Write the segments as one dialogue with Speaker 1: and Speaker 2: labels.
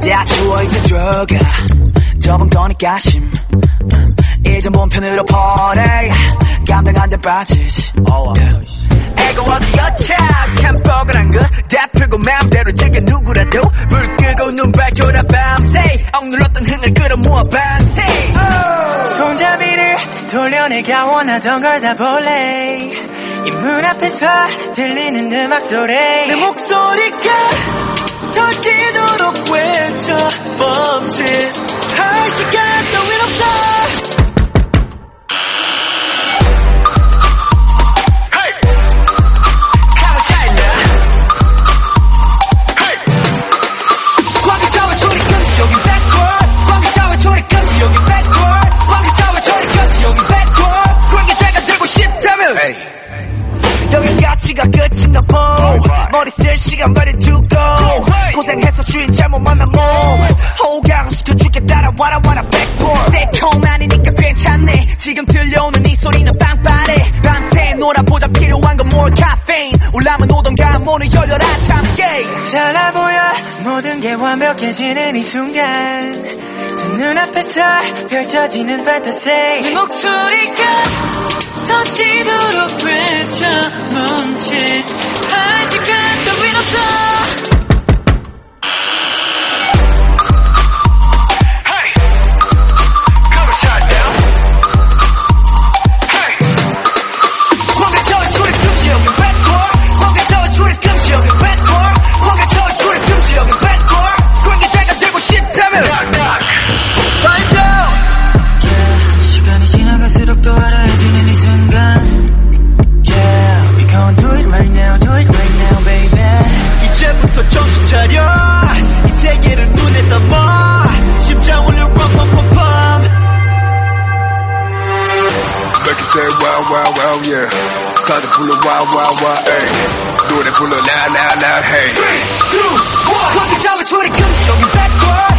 Speaker 1: 다 추워 이제 들어가 좁은 거니까 심. 이젠 본편으로 보내 감당 안돼 빠지지. 애고 어디였자 참 뻐근한 거다 풀고 마음대로 즐겨 누구라도 불 끄고 눈 밝혀라 밤새 억눌렀던 흥을 끌어모아 밤새
Speaker 2: 손잡이를 돌려내가 원하던 걸 다 볼래. 이 문 앞에서 들리는 음악 소리. 내 목소리
Speaker 1: 가치가 끝인가 보 머리 쓸 시간 버리 두고 고생해서 주인 잘못 만난 몸 호강시켜 줄게. 따라와라 와라 백볼 새콤하니까 괜찮네. 지금 들려오는 이 소리는 빵빠레. 밤새 놀아보자. 필요한 건 more caffeine. 올라면 오던가 문을 열려라 참게
Speaker 2: 달라 보여. 모든 게 완벽해지는 이 순간. 두 눈앞에서 펼쳐지는 판타지 내 목소리가 Oh yeah. Call the pull a wild, wild, wild,
Speaker 3: hey.
Speaker 2: Do it and pull a now,
Speaker 3: hey.
Speaker 1: Three, two,
Speaker 3: one.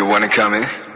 Speaker 3: You wanna come in?